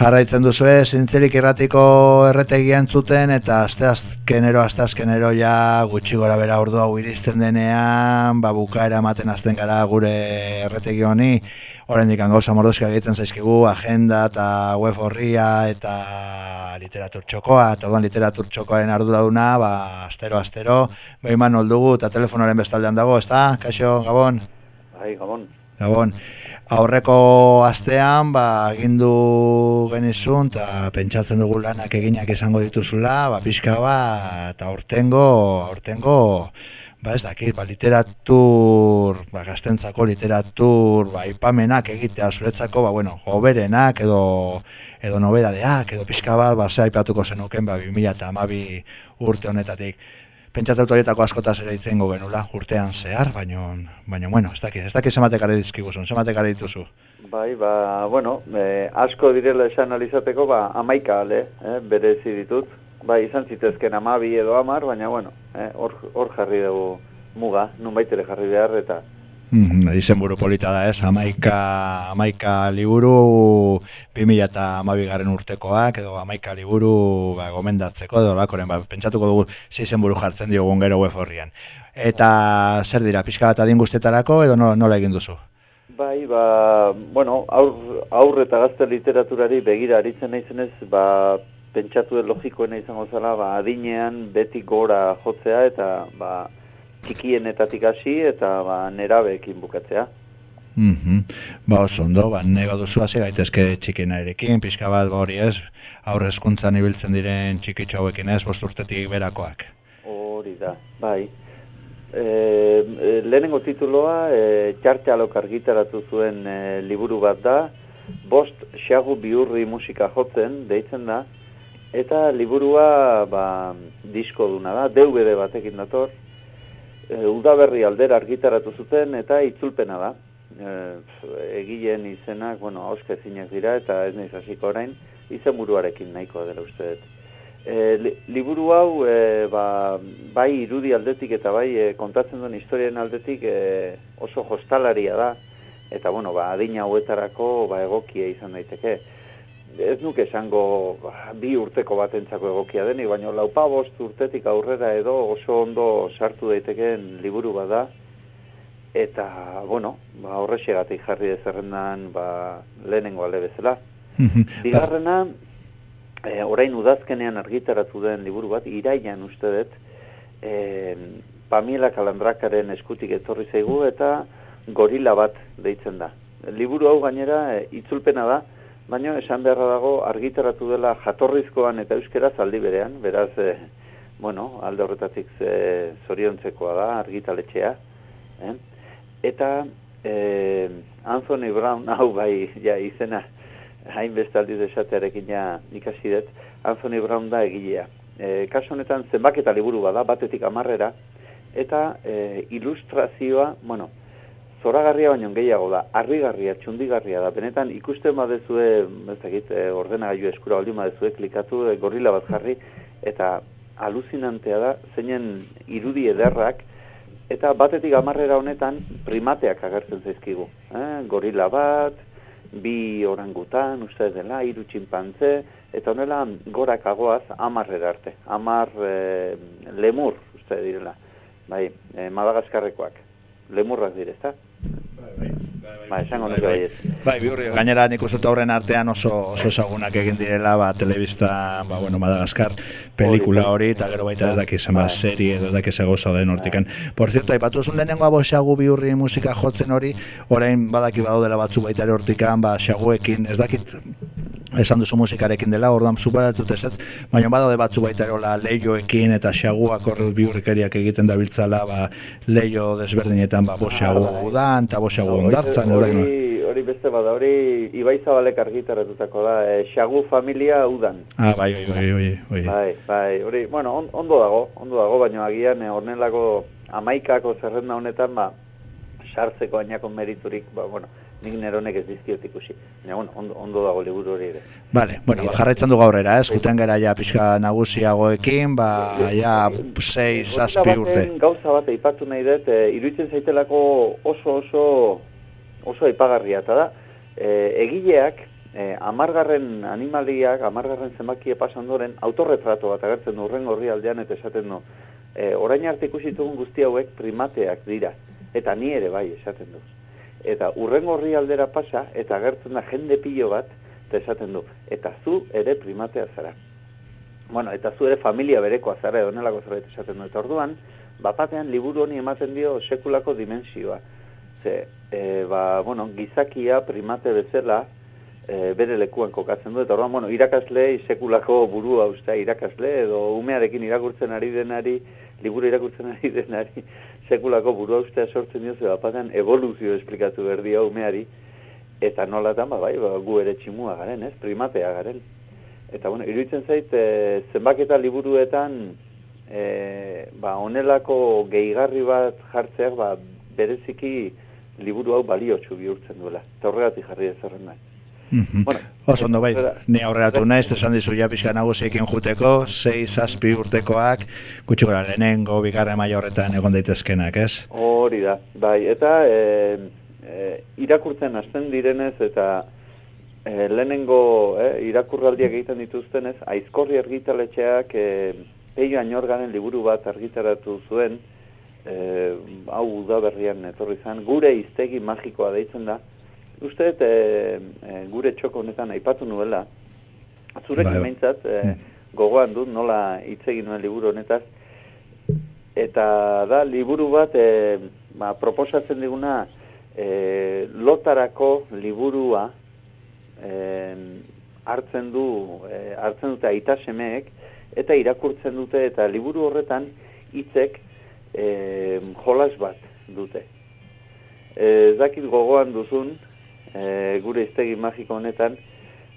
Jarraitzen duzu ez, zintzerik erratiko erretegian zuten, eta azte azkenero, azte azkenero ja gutxi gora bera ordu hau iristen denean, ba bukaera ematen azten gara gure erretegi honi, horrendik gauza mordoska egiten zaizkigu, agenda eta web horria eta literatur txokoa, eta orduan literatur txokoaren arduraduna, ba, astero, astero, behin man dugu eta telefonoaren bestaldean dago, ez da? Kaixo, Gabon? Bai, Gabon. Gabon aurreko astean ba egindu genizun eta pentsatzen dugu lanak eginak izango dituzula, ba pixka ba eta aurtengo aurtengo ba ez dakit, ba literatur, ba gaztentzako literatur, ba ipamenak egitea zuretzako, ba bueno, hoberenak edo edo nobedadeak edo pixka bat ba se aipatuko zenuken ba 2012 urte honetatik pentsatu horietako askotaz ere itzengo genula urtean zehar, baino, baino bueno, ez dakit, ez dakit zematek ari dizkiguzun, zematek ari dituzu. Bai, ba, bueno, e, asko direla esan alizateko, ba, amaika ale, eh, berezi ditut, bai, izan zitezken amabi edo amar, baina, bueno, eh, hor, hor jarri dugu muga, nun baitere jarri behar, eta Mm, izen buru polita da ez, amaika, amaika liburu 2000 eta amabigaren urtekoak, edo amaika liburu ba, gomendatzeko, edo lakoren, ba, pentsatuko dugu izen buru jartzen diogun gero web horrian. Eta zer dira, pixka bat adin guztetarako, edo no, nola egin duzu? Bai, ba, bueno, aur, aur eta gazte literaturari begira aritzen naizenez, ba, pentsatu logikoena izango zela, ba, adinean beti gora jotzea, eta, ba, txikienetatik hasi eta ba, nerabeekin bukatzea. Mm -hmm. Ba, oso ondo, ba, neba duzu hasi gaitezke txikina erekin, pixka bat ba, hori ez, aurre eskuntzan ibiltzen diren txikitxo hauekin ez, bosturtetik berakoak. Hori da, bai. E, e, lehenengo tituloa, e, txartxalok argitaratu zuen e, liburu bat da, bost xagu biurri musika jotzen, deitzen da, eta liburua ba, disko duna da, DVD batekin dator, e, udaberri aldera argitaratu zuten eta itzulpena da. E, egileen izenak, bueno, hauska ezinak dira eta ez nahiz hasiko orain, izen buruarekin nahikoa dela uste dut. E, liburu hau, e, ba, bai irudi aldetik eta bai e, kontatzen duen historien aldetik e, oso hostalaria da, eta bueno, ba, adina hauetarako ba, egokia izan daiteke ez nuke esango ba, bi urteko batentzako egokia denik, baina laupa bost urtetik aurrera edo oso ondo sartu daitekeen liburu bada, eta, bueno, ba, horrexegatik jarri dezerrendan ba, lehenengo alde bezala. Bigarrena, e, orain udazkenean argitaratu den liburu bat, iraian uste dut, e, Pamela Kalandrakaren eskutik etorri zaigu eta gorila bat deitzen da. Liburu hau gainera e, itzulpena da, baina esan beharra dago argitaratu dela jatorrizkoan eta euskera zaldi berean, beraz, e, bueno, alde horretatik e, zoriontzekoa da, argitaletxea. Eh? Eta e, Anthony Brown, hau bai, ja, izena, hainbeste aldiz esatearekin ja ikasi dut, Anthony Brown da egilea. E, kaso honetan zenbaketa liburu bada, batetik amarrera, eta e, ilustrazioa, bueno, zoragarria baino gehiago da, harrigarria, txundigarria da, benetan ikusten badezue, ez dakit, e, ordenagailu eskura baldin badezue, klikatu e, gorila bat jarri, eta aluzinantea da, zeinen irudi ederrak, eta batetik amarrera honetan primateak agertzen zaizkigu. Eh? Gorila bat, bi orangutan, uste dela, iru txinpantze, eta honela gorak agoaz amarrera arte, amar e, lemur, uste direla, bai, e, Madagaskarrekoak, lemurrak direzta. Ba, esango nuke bai ez. Bai, biurri, gainera nik uste horren artean oso, oso esagunak egin direla, ba, telebista, ba, bueno, Madagaskar, pelikula hori, eta gero baita ez dakizen, ba, bai. serie edo dakizen gauza den hortikan. Por cierto, aipatu esun lehenengo abo xagu biurri musika jotzen hori, orain badaki badu dela batzu baita ere hortikan, ba, xaguekin, ez dakit, esan duzu musikarekin dela, orduan zuparatut ez baina badaude batzu baita erola lehioekin eta xaguak horrez biurrikeriak egiten dabiltzala, ba, lehio desberdinetan ba, boxagu ah, udan, eta boxagu ondartzan. Hori, hori beste bada, hori Ibai Zabalek argitaratutako da, e, xagu familia udan. Ah, bai, bai, bai, bai, bai. Bai, bai, hori, bueno, on, ondo dago, ondo dago, baina agian e, hornelako amaikako zerrenda honetan, ba, sartzeko ainako meriturik, ba, bueno, nik neronek ez dizkiot ikusi. Ja, bueno, ondo, ondo dago liburu hori ere. Vale, bueno, ba, jarraitzen du gaurrera, ez? Guten gara ja pixka nagusiagoekin, ba, ja, sei, zazpi urte. Gauza bat eipatu nahi dut, e, iruditzen zaitelako oso oso oso aipagarria, eta da, e, egileak e, amargarren animaliak, amargarren zenbakie pasan doren, autorretrato bat agertzen du horren horri aldean eta esaten du, e, orain arte ikusitugun guzti hauek primateak dira, eta ni ere bai esaten du. Eta urren horri aldera pasa, eta agertzen da jende pilo bat, eta esaten du, eta zu ere primatea zara. Bueno, eta zu ere familia berekoa zara, edo nelako zerbait esaten du. Eta orduan, bapatean liburu honi ematen dio sekulako dimensioa. Ze, e, ba, bueno, gizakia primate bezala, e, bere lekuan kokatzen du, eta orduan, bueno, irakasle, sekulako burua uste, irakasle, edo umearekin irakurtzen ari denari, liburu irakurtzen ari denari, sekulako burua ustea sortzen dio, bapatean evoluzio esplikatu berdia umeari, eta nolatan, ba, bai, ba, gu ere tximua garen, ez, primatea garen. Eta, bueno, iruditzen zait, e, zenbaketa liburuetan, e, ba, onelako gehigarri bat jartzeak, ba, bereziki liburu hau baliotsu bihurtzen duela. Eta horregatik jarri ez nahi. Mhm. Bueno, Oso ondo bai, ni aurreatu naiz, esan dizu ja pixka nagusiekin juteko, 6 zazpi urtekoak, gutxi gara lehenengo, bigarren maia horretan egon daitezkenak, ez? Hori da, bai, eta e, e, irakurtzen hasten direnez, eta e, lehenengo e, irakurraldiak egiten dituztenez, aizkorri argitaletxeak e, peio ainorganen liburu bat argitaratu zuen, e, hau udaberrian etorri zen, gure iztegi magikoa deitzen da, uste e, e, gure txoko honetan aipatu nuela, zurek bai. meintzat, e, mm. gogoan dut nola hitz egin nuen liburu honetaz, eta da, liburu bat e, ba, proposatzen diguna e, lotarako liburua e, hartzen du, e, hartzen dute aita semeek, eta irakurtzen dute, eta liburu horretan hitzek e, jolas bat dute. Ez dakit gogoan duzun, e, gure iztegi magiko honetan,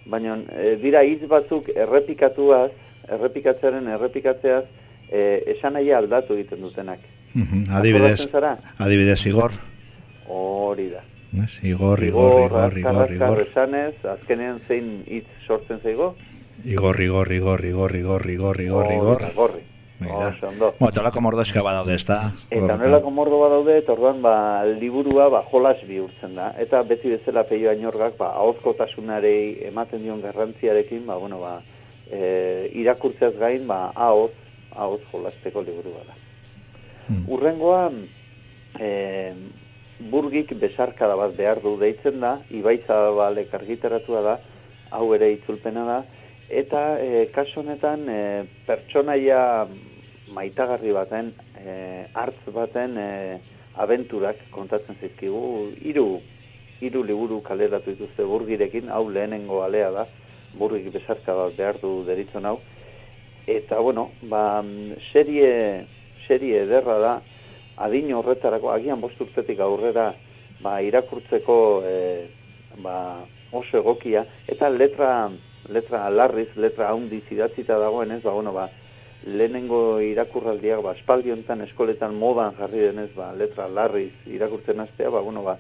baina e, dira hitz batzuk errepikatuaz, errepikatzearen errepikatzeaz, e, esan nahi aldatu egiten dutenak. Mm adibidez, adibidez igor. Hori da. Igor, igor, igor, igor, igor. Esanez, azkenean zein hitz sortzen zaigo? Igor, igor, igor, igor, igor, igor, igor, igor. Igor, Oso, ondo. Bueno, tolako mordoska badaude, ez da? Eta nolako mordo badaude, eta orduan, ba, liburua, ba, jolas bihurtzen da. Eta beti bezala peio ainorgak, ba, tasunarei ematen dion garrantziarekin, ba, bueno, ba, e, irakurtzeaz gain, ba, ahoz, ahoz jolasteko liburua da. Hmm. Urrengoa, e, burgik besarkada bat behar du deitzen da, ibaitza balek argitaratua da, hau ere itzulpena da, eta e, kaso honetan e, pertsonaia maitagarri baten, e, hartz baten e, abenturak kontatzen zizkigu, hiru hiru liburu kaleratu dituzte burgirekin, hau lehenengo alea da, burgik besarka bat behar du deritzen hau, eta bueno, ba, serie, serie ederra da, adin horretarako, agian bosturtetik aurrera, ba, irakurtzeko e, ba, oso egokia, eta letra, letra larriz, letra haundiz idatzita dagoen ez, ba, bueno, ba, lehenengo irakurraldiak, ba, espaldi eskoletan modan jarri denez, ba, letra larriz irakurtzen astea, ba, bueno, ba,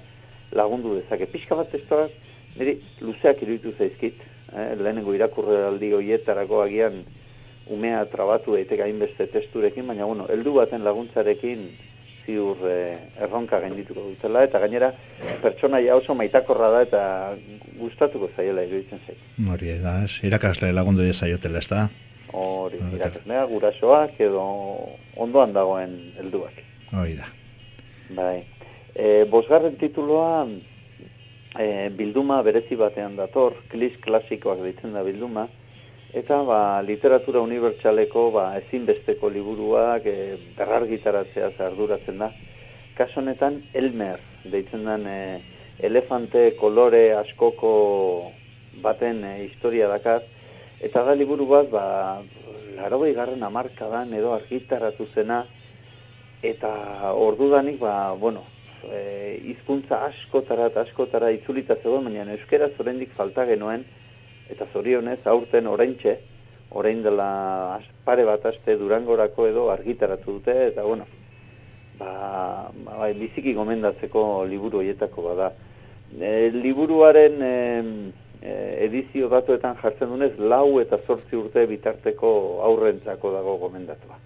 lagundu dezake. Pixka bat testoak, niri, luzeak iruditu zaizkit, eh? lehenengo irakurraldi hoietarako agian umea trabatu daiteke hainbeste testurekin, baina, bueno, heldu baten laguntzarekin ziur eh, erronka gaindituko dutela, eta gainera, pertsonaia oso maitakorra da, eta gustatuko zaiela iruditzen zait. Hori da, irakasle lagundu dezaiotela, ez da? Hori irakasnea, gurasoak edo ondoan dagoen helduak. Hori da. Bai. E, bosgarren tituloa e, bilduma berezi batean dator, klis klasikoak ditzen da bilduma, eta ba, literatura unibertsaleko ba, ezinbesteko liburuak e, berrargitaratzea arduratzen da. Kaso honetan, Elmer, deitzen den e, elefante kolore askoko baten e, historia dakar, Eta da liburu bat, ba, laro garren amarkadan edo argitaratu zena, eta ordudanik, ba, bueno, e, izkuntza askotara eta askotara itzulita zegoen, baina euskera zorendik falta genuen, eta zorionez, aurten oraintxe, orain dela pare bat aste durangorako edo argitaratu dute, eta bueno, ba, ba, bai, biziki gomendatzeko liburu horietako bada. E, liburuaren... E, edizio batuetan jartzen dunez, lau eta zortzi urte bitarteko aurrentzako dago gomendatua.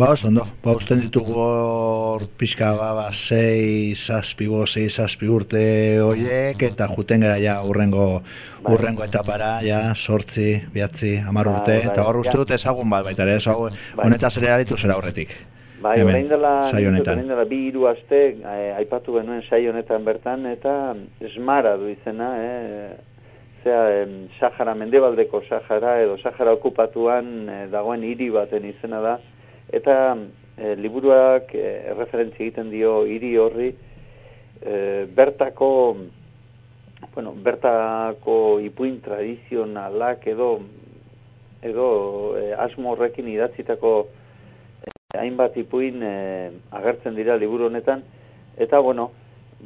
Ba, oso, ondo. Ba, usten ditugu hor pixka, ba, ba, sei, zazpi, bo, sei, zazpi urte horiek, eta juten gara ja urrengo, bai. urrengo etapara, ja, sortzi, biatzi, amar bai, urte, bai, eta hor uste dut ezagun bat, baita ere, ezagun, bai. honetaz ere aritu zera horretik. Bai, orain dela, orain dela bi hiru aste, eh, aipatu genuen sai honetan bertan, eta esmara du izena, eh, zea, eh, Sahara, mendebaldeko Sahara, edo Sahara okupatuan eh, dagoen hiri baten izena da, Eta e, liburuak e, referentzi egiten dio hiri horri e, bertako bueno, bertako ipuin tradizionalak edo edo e, asmo horrekin idatzitako hainbat ipuin e, agertzen dira liburu honetan eta bueno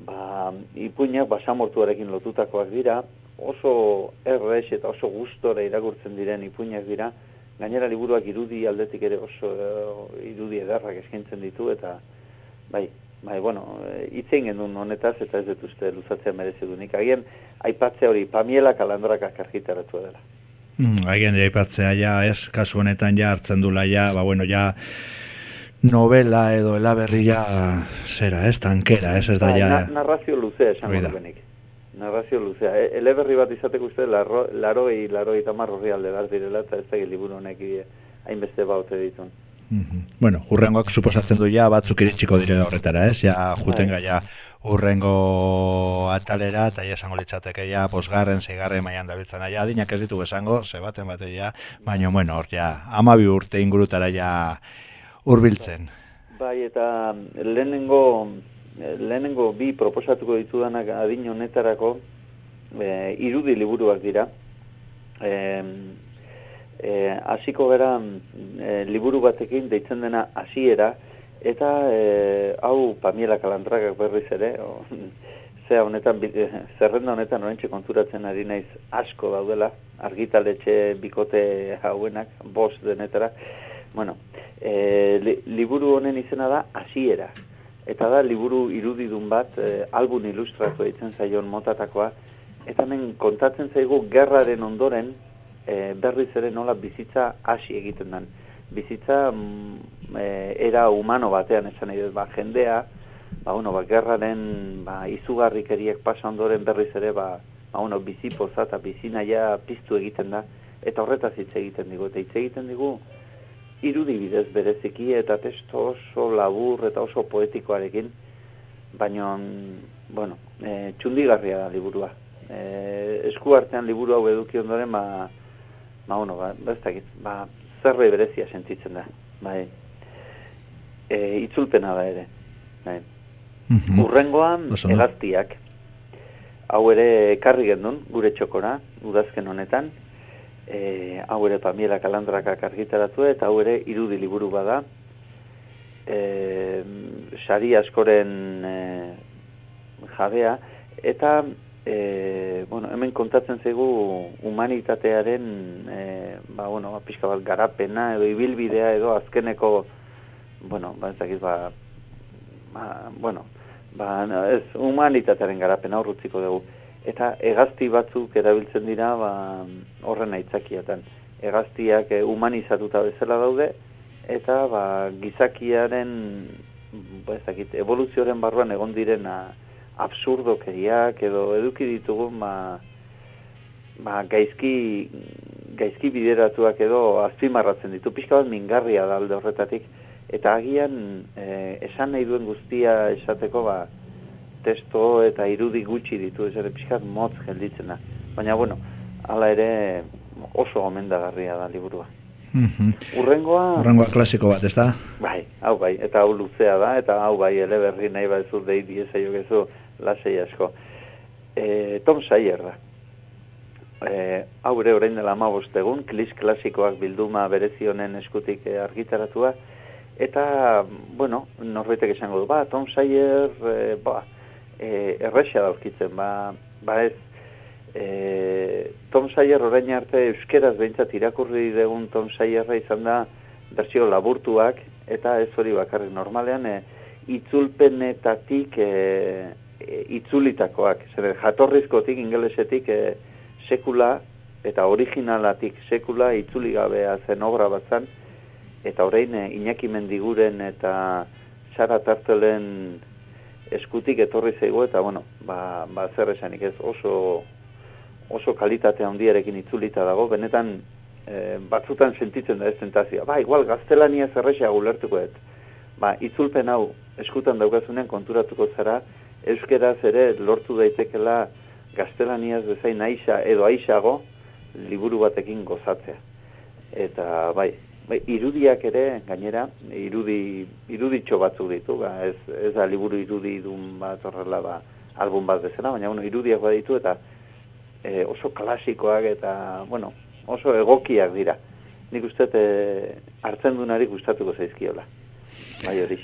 ba, ipuinak basamortuarekin lotutakoak dira oso errex eta oso gustore irakurtzen diren ipuinak dira gainera liburuak irudi aldetik ere oso uh, irudi edarrak eskaintzen ditu eta bai, bai, bueno, eh, itzein genuen honetaz eta ez dut luzatzea merezi dunik. Agien, aipatzea hori, pamiela kalandraka kargitaratu dela. Mm, Agien, aipatzea ja, ez, kasu honetan ja hartzen dula ja, ba, bueno, ja, novela edo elaberri ja, zera, ez, tankera, ez, ez da bai, ja. narrazio luzea esan benik narrazio luzea. E, eleberri bat izateko uste, laro, laroi, laroi eta marrorri alde bat direla, eta ez da liburu honek hainbeste baute ditun. Mm Bueno, urrengoak suposatzen du ja batzuk iritsiko direla horretara, ez? Ja, juten bai. gaia urrengo atalera, eta ja esango litzateke ja, posgarren, zeigarren maian dabiltzen, ja, adinak ez ditu esango, ze baten bate ja, baina, bueno, hor ja, amabi urte ingurutara ja hurbiltzen. Bai, eta lehenengo, Eh, lehenengo bi proposatuko ditudanak adin honetarako e, irudi liburuak dira. E, e, hasiko gara e, liburu batekin deitzen dena hasiera eta e, hau Pamiela Kalantrakak berriz ere, o, zea honetan, zerrenda honetan orentxe konturatzen ari naiz asko daudela, argitaletxe bikote hauenak, bost denetara. Bueno, e, liburu honen izena da hasiera. Eta da liburu irudidun bat, e, album ilustratu eitzen zaion motatakoa, eta hemen kontatzen zaigu gerraren ondoren e, berriz ere nola bizitza hasi egiten den. Bizitza mm, e, era humano batean esan nahi ba, jendea, ba, bueno, ba, gerraren ba, izugarrikeriek pasa ondoren berriz ere ba, ba, bueno, bizipoza eta bizinaia piztu egiten da, eta horretaz hitz egiten digu, eta hitz egiten digu, irudi bidez bereziki eta testo oso labur eta oso poetikoarekin, baina, bueno, e, txundigarria da liburua. E, esku artean liburu hau eduki ondoren, ba, ba, bueno, ba, bestakit, ba, zerre berezia sentitzen da, bai. E, itzulpena da ere, bai. Mm Urrengoan, egaztiak, hau ere karri gendun, gure txokora, udazken honetan, e, hau ere Pamiela Kalandraka argitaratu eta hau ere irudi liburu bada. E, sari askoren e, jabea eta e, bueno, hemen kontatzen zaigu humanitatearen e, ba, bueno, ba, pixka bat garapena edo ibilbidea edo azkeneko bueno, ba, ez ba, ba, bueno, ba, ez, humanitatearen garapena horrutziko dugu eta hegazti batzuk erabiltzen dira ba, horren aitzakiatan. Hegaztiak eh, humanizatuta bezala daude, eta ba, gizakiaren ba, ezakit, evoluzioaren barruan egon direna absurdokeriak edo eduki ditugun ba, ba, gaizki, gaizki bideratuak edo azpimarratzen ditu. Pixka bat mingarria da alde horretatik, eta agian eh, esan nahi duen guztia esateko ba, testo eta irudi gutxi ditu, ez ere pixkat motz gelditzen da. Baina, bueno, hala ere oso gomendagarria da liburua. Mm Urrengoa... Urrengoa klasiko bat, ez da? Bai, hau bai, eta hau luzea da, eta hau bai, eleberri nahi bat zur dei dieza jo gezu, lasei asko. E, Tom Sayer da. E, hau ere orain dela ma bostegun, klis klasikoak bilduma berezionen eskutik e, argitaratua, eta, bueno, norbaitek esango du, ba, Tom Sayer, e, ba, e, errexea dauzkitzen, ba, ba ez, e, Tom Sayer orain arte euskeraz behintzat irakurri degun Tom Sayerra izan da berzio laburtuak, eta ez hori bakarrik normalean, e, itzulpenetatik e, e, itzulitakoak, zer, jatorrizkotik, ingelesetik, e, sekula, eta originalatik sekula itzuli gabea zen obra bat zen, eta orain e, Iñaki Mendiguren eta Sara Tartelen eskutik etorri zaigu eta bueno, ba, ba zer esanik ez oso oso kalitate handiarekin itzulita dago, benetan e, batzutan sentitzen da ez tentazioa. Ba, igual gaztelania zerrexea gulertuko ez. Ba, itzulpen hau eskutan daukazunean konturatuko zara, euskeraz ere lortu daitekela gaztelaniaz bezain aixa edo aixago liburu batekin gozatzea. Eta bai, bai irudiak ere gainera irudi iruditxo batzuk ditu, ba, ez, ez da liburu irudi dun bat horrela ba, album bat bezala, baina bueno, irudiak baditu eta e, oso klasikoak eta bueno, oso egokiak dira. Nik uste e, hartzen dunari gustatuko zaizkiola. Bai hori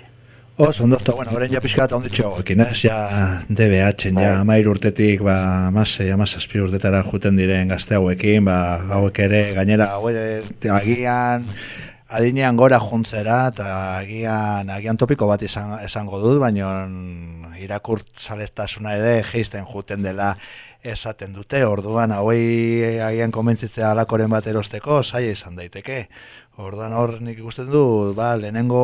Oh, son dos, bueno, ahora ya pizka ta onditxo, ekin ez, ja DBH, ja mair urtetik, ba, mase, ja mas aspir urtetara juten diren gazte hauekin, ba, hauek ere, gainera, hauek, agian, adinean gora juntzera, eta agian, agian topiko bat izan, esango dut, baina irakurt zalestasuna ere, geisten juten dela, esaten dute, orduan, hauei agian komentzitzea alakoren bat erosteko, saia izan daiteke. Orduan hor nik ikusten du, ba, lehenengo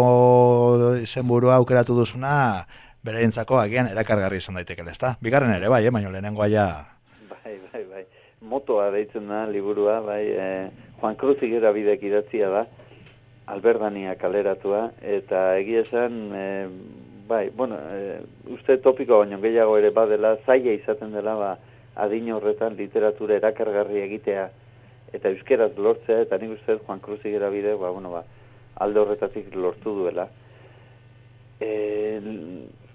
izenburua aukeratu duzuna, bere dintzako agian erakargarri izan daitekele, ezta? Bigarren ere, bai, eh? baina lehenengoa ja... Bai, bai, bai. Motoa deitzen da, liburua, bai, eh, Juan Cruz igera bidek idatzia da, Alberdania kaleratua, eta egia esan, eh, bai, bueno, eh, uste topiko baino gehiago ere badela, zaila izaten dela, ba, adin horretan literatura erakargarri egitea, eta euskeraz lortzea, eta nik uste Juan Cruz igera bide, ba, bueno, ba, alde horretatik lortu duela. E,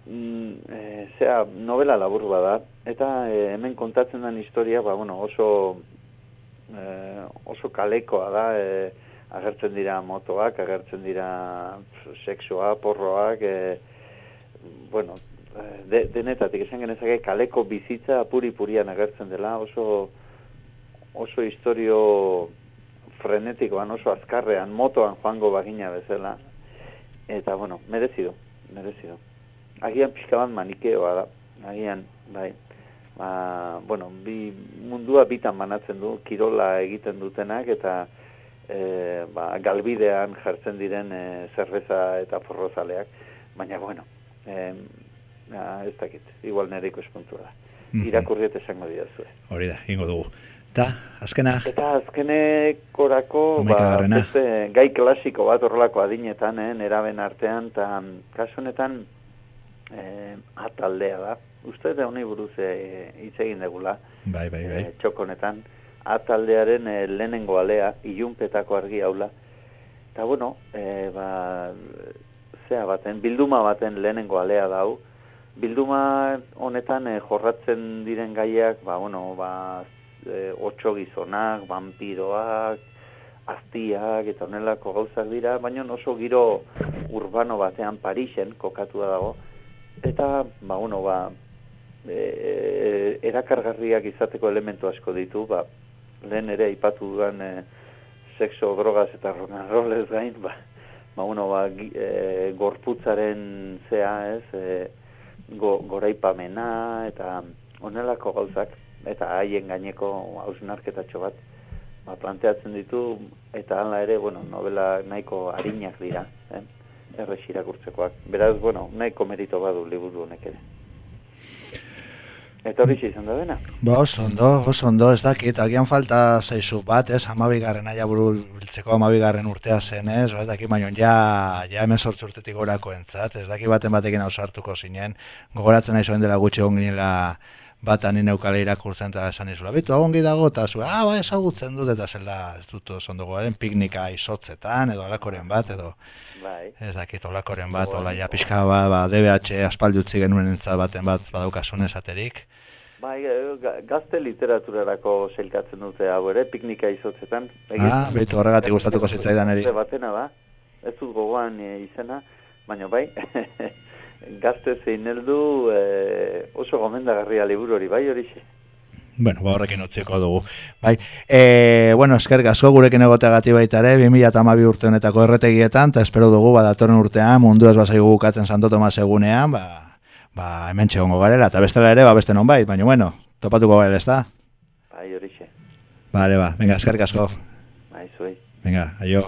e, zera, novela labur bada, eta e, hemen kontatzen den historia, ba, bueno, oso, e, oso kalekoa da, e, agertzen dira motoak, agertzen dira sexua, porroak, e, bueno, de, denetatik esan genezake kaleko bizitza apuri-purian agertzen dela, oso oso historio frenetikoan, oso azkarrean, motoan joango bagina bezala. Eta, bueno, merezido, merezido. Agian pixka bat manikeoa da, agian, bai, ba, bueno, bi mundua bitan banatzen du, kirola egiten dutenak, eta e, ba, galbidean jartzen diren e, zerbeza eta forrozaleak, baina, bueno, e, ez dakit, igual nereiko espuntua da. Mm Irakurriet esango dira zuen. Hori da, ingo dugu. Eta, azkena? Eta azkenekorako, ba, beste, gai klasiko bat horrelako adinetan, eh, neraben artean, eta kasu honetan eh, ataldea da. Uste da honi buruz eh, hitz egin degula. Bai, bai, bai. Eh, txokonetan. Ataldearen eh, lehenengo alea, ilunpetako argi haula. Eta, bueno, eh, ba, zea baten, bilduma baten lehenengo alea dau. Bilduma honetan eh, jorratzen diren gaiak, ba, bueno, ba, e, otxo gizonak, vampiroak, aztiak eta honelako gauzak dira, baina oso giro urbano batean Parisen kokatu dago, eta, ba, bueno, ba, e, erakargarriak izateko elementu asko ditu, ba, lehen ere aipatu duan e, sexo, drogaz eta rock'n'rollez gain, ba, ba, bueno, ba, e, gorputzaren zea, ez, e, go, goraipamena, eta honelako gauzak, eta haien gaineko hausnarketatxo bat ba, planteatzen ditu eta hala ere, bueno, novela nahiko harinak dira, eh? errex irakurtzekoak. Beraz, bueno, nahiko merito badu liburu honek ere. Eta hori izan da dena? Ba, oso ondo, oso ondo, ez dakit, agian falta zaizu bat, ez, amabigarren aia buru biltzeko amabigarren urtea zen, ez, ez dakit, baino, ja, ja hemen sortzu urtetik gorako entzat, ez dakit baten batekin hau sartuko zinen, gogoratzen nahi zoen dela gutxe ginela bat anin eukale irakurtzen eta esan izula. Bitu, agongi dago, eta zu, ah, bai, esagutzen dut, eta zela, ez dut zondugu, den piknika izotzetan, edo alakoren bat, edo, bai. ez dakit, olakoren bat, ola, ja, pixka, ba, ba, DBH aspaldi utzi genuen entzat baten bat, badaukasun esaterik. Bai, eh, gazte literaturarako selkatzen dute hau ere, piknika izotzetan. Ah, bitu, horregatik gustatuko zitzaidan eri. Batena da, ez dut gogoan eh, izena, baina bai, gazte zein heldu e, oso gomendagarria liburu hori, bai hori Bueno, ba horrekin utziko dugu. Bai, e, bueno, esker gasko gurekin egoteagati baita ere, 2008 urte honetako erretegietan, eta espero dugu, ba, datorren urtean, mundu ez basai gukatzen Santo Tomas egunean, ba, ba, hemen txegongo garela, eta bestela ere, ba, beste non bai, baina, bueno, topatuko garela, ez da? Bai, hori Vale, ba, venga, esker gasko. Bai, zuei. Venga, aio.